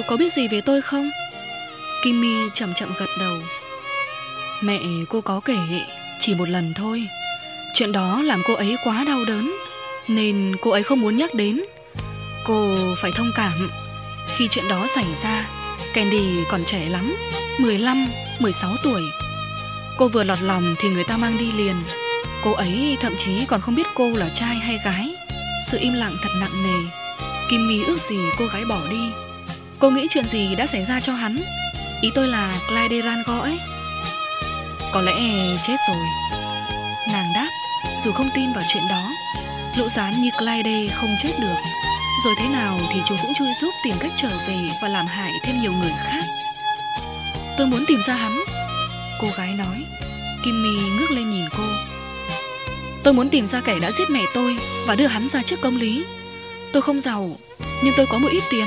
cô có biết gì về tôi không? Kimmy chậm chậm gật đầu. Mẹ cô có kể chỉ một lần thôi. Chuyện đó làm cô ấy quá đau đớn nên cô ấy không muốn nhắc đến. Cô phải thông cảm. Khi chuyện đó xảy ra, Candy còn trẻ lắm, 15, 16 tuổi. Cô vừa lọt lòng thì người ta mang đi liền. Cô ấy thậm chí còn không biết cô là trai hay gái. Sự im lặng thật nặng nề. Kimmy ước gì cô gái bỏ đi. Cô nghĩ chuyện gì đã xảy ra cho hắn? Ý tôi là Clyde Rango ấy. Có lẽ chết rồi. Nàng đáp, dù không tin vào chuyện đó, lũ rán như Clyde không chết được. Rồi thế nào thì chúng cũng chui giúp tìm cách trở về và làm hại thêm nhiều người khác. Tôi muốn tìm ra hắn. Cô gái nói. Kimmy ngước lên nhìn cô. Tôi muốn tìm ra kẻ đã giết mẹ tôi và đưa hắn ra trước công lý. Tôi không giàu, nhưng tôi có một ít tiền.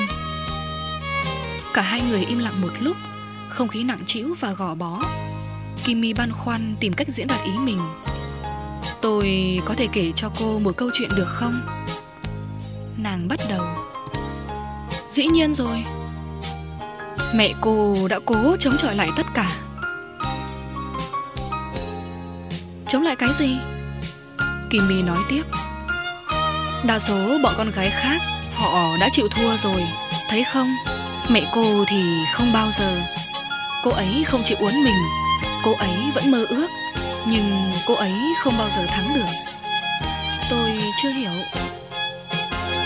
Cả hai người im lặng một lúc, không khí nặng trĩu và gò bó. Kimmy băn khoăn tìm cách diễn đạt ý mình. Tôi có thể kể cho cô một câu chuyện được không? Nàng bắt đầu. Dĩ nhiên rồi. Mẹ cô đã cố chống chọi lại tất cả. Chống lại cái gì? Kimmy nói tiếp. Đa số bọn con gái khác họ đã chịu thua rồi, thấy không? Mẹ cô thì không bao giờ. Cô ấy không chịu uốn mình, cô ấy vẫn mơ ước, nhưng cô ấy không bao giờ thắng được. Tôi chưa hiểu.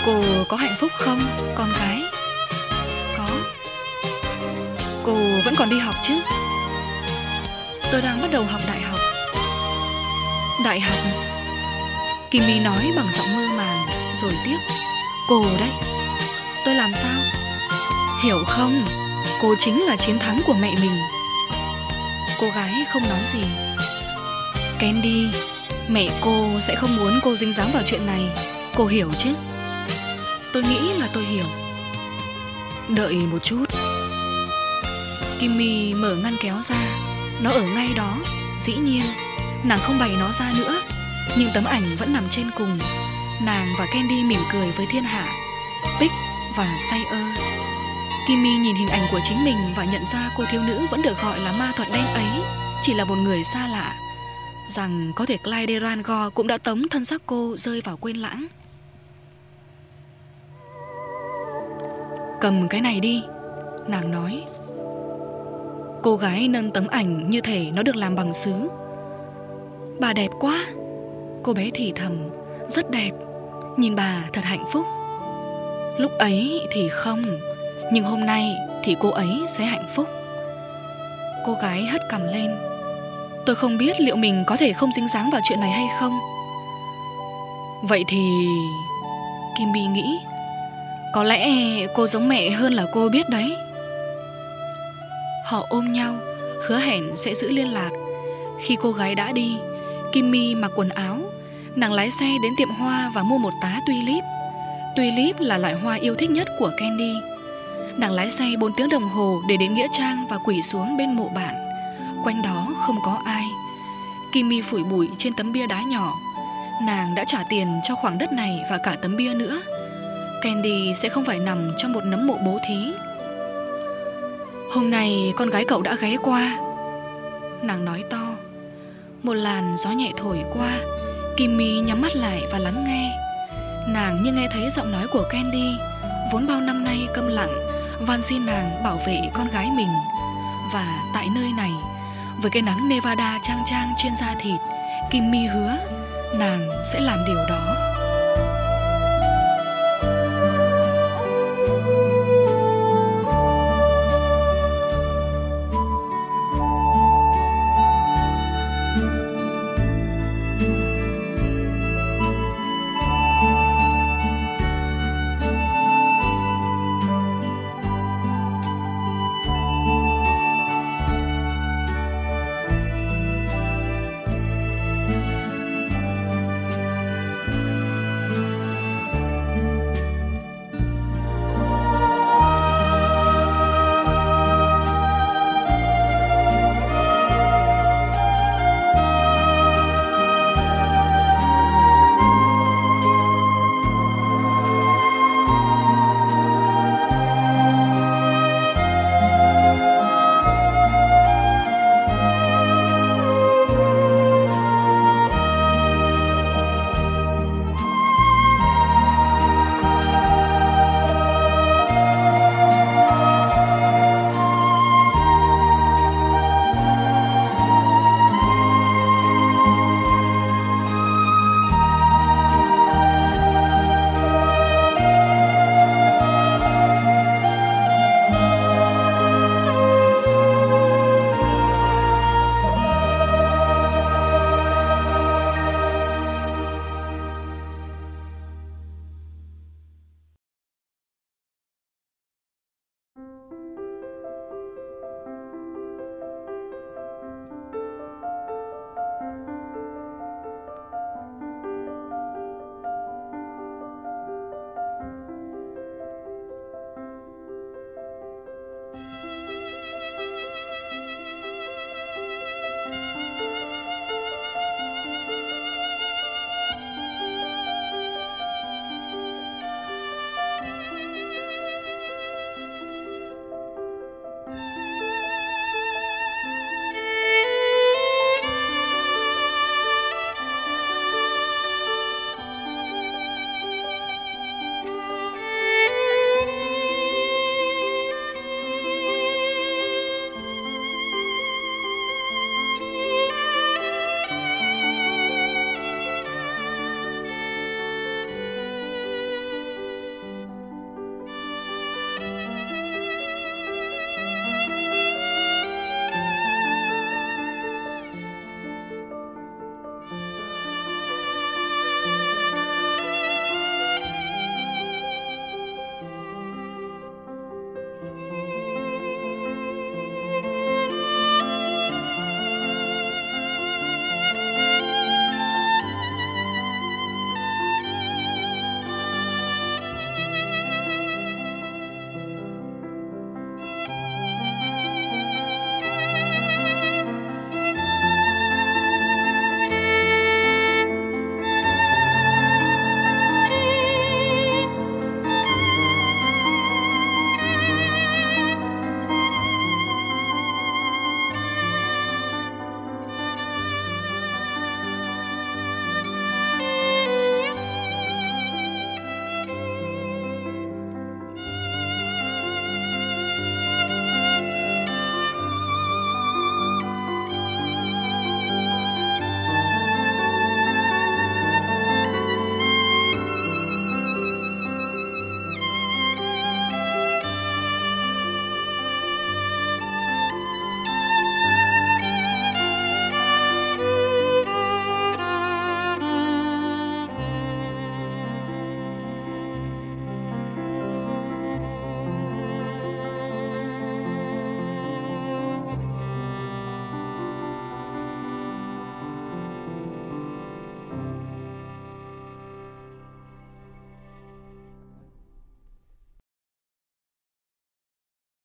Cô có hạnh phúc không, con gái? Có. Cô vẫn còn đi học chứ? Tôi đang bắt đầu học đại học. Đại học? Kimmy nói bằng giọng mơ màng, rồi tiếp. Cô đấy. Tôi làm sao? Hiểu không? Cô chính là chiến thắng của mẹ mình. Cô gái không nói gì. Candy, mẹ cô sẽ không muốn cô dính dáng vào chuyện này. Cô hiểu chứ? Tôi nghĩ là tôi hiểu. Đợi một chút. Kimmy mở ngăn kéo ra. Nó ở ngay đó. Dĩ nhiên, nàng không bày nó ra nữa. Nhưng tấm ảnh vẫn nằm trên cùng. Nàng và Candy mỉm cười với thiên hạ. Pick và Sayers. Kimmy nhìn hình ảnh của chính mình và nhận ra cô thiếu nữ vẫn được gọi là ma thuật đen ấy, chỉ là một người xa lạ. Rằng có thể Clyde Rango cũng đã tống thân xác cô rơi vào quên lãng. Cầm cái này đi, Nàng nói. Cô gái nâng tấm ảnh như thể nó được làm bằng sứ. Bà đẹp quá. Cô bé thì thầm, Rất đẹp. Nhìn bà thật hạnh phúc. Lúc ấy thì không. Nhưng hôm nay thì cô ấy sẽ hạnh phúc. Cô gái hất cầm lên. Tôi không biết liệu mình có thể không dính dáng vào chuyện này hay không. Vậy thì Kimby nghĩ, có lẽ cô giống mẹ hơn là cô biết đấy. Họ ôm nhau, Hứa hẹn sẽ giữ liên lạc. Khi cô gái đã đi Kimmy mặc quần áo. Nàng lái xe đến tiệm hoa và mua một tá tulip. Tulip là loại hoa yêu thích nhất của Candy. Nàng lái xe 4 tiếng đồng hồ để đến Nghĩa Trang và quỷ xuống bên mộ bạn Quanh đó không có ai. Kimi phủi bụi trên tấm bia đá nhỏ. Nàng đã trả tiền cho khoảng đất này và cả tấm bia nữa. Candy sẽ không phải nằm trong một nấm mộ bố thí. Hôm nay con gái cậu đã ghé qua. Nàng nói to. Một làn gió nhẹ thổi qua. Kimi nhắm mắt lại và lắng nghe. Nàng như nghe thấy giọng nói của Candy. Vốn bao năm nay câm lặng van xin nàng bảo vệ con gái mình. Và tại nơi này, Với cái nắng Nevada trang trang trên da thịt Kimmy hứa Nàng sẽ làm điều đó.